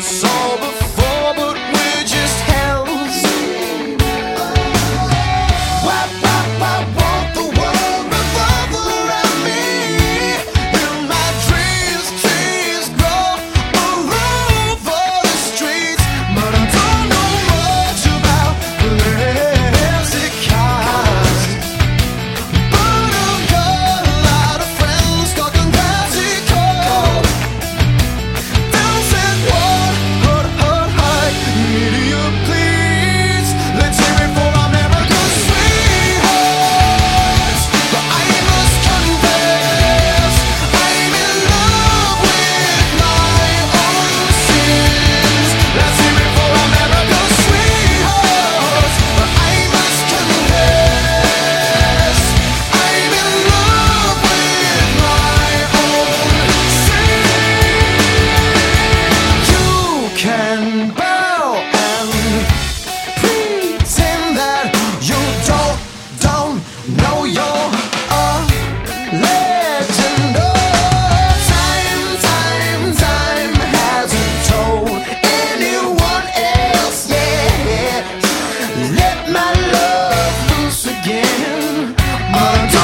So. I'm